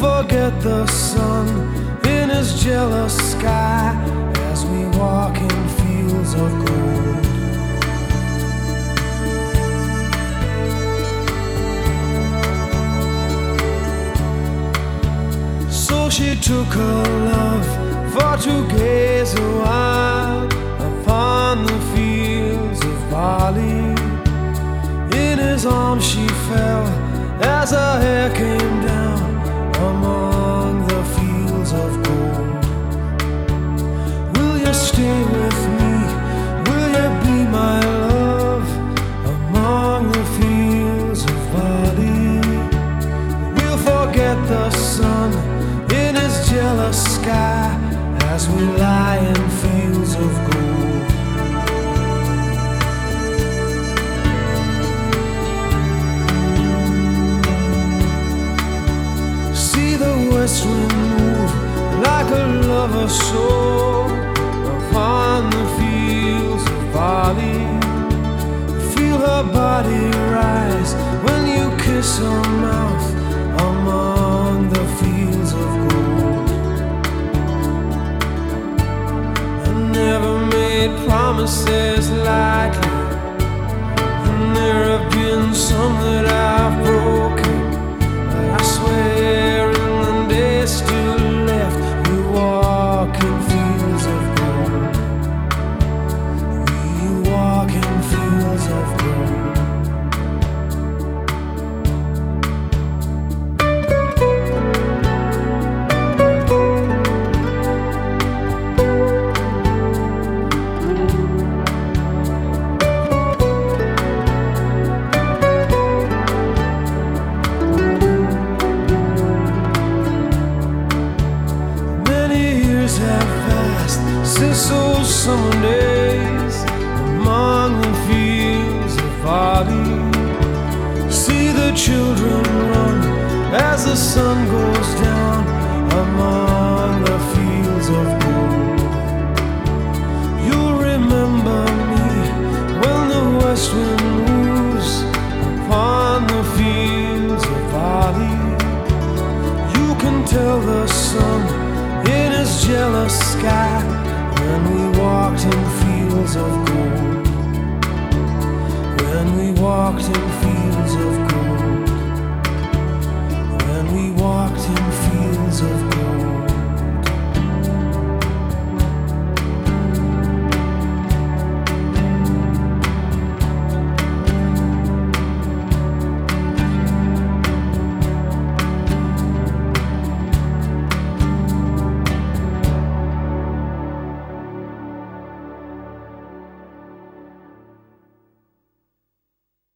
the sun in his jealous sky as we walk in fields of gold. So she took her love for to gaze a while upon the fields of barley. In his arms she fell as her hair came down sky as we lie in fields of gold. See the west wind move like a lover's soul upon the fields of barley. Feel her body rise when you kiss her mouth promises lightly, and there have been some that have passed since those summer days among the fields of barley. See the children run as the sun goes down among the fields of gold. You'll remember me when the west wind moves upon the fields of barley. You can tell the sun in his jealous sky when we walked in fields of gold. When we walked in